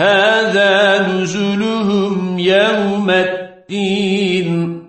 هذا نزلهم يوم الدين.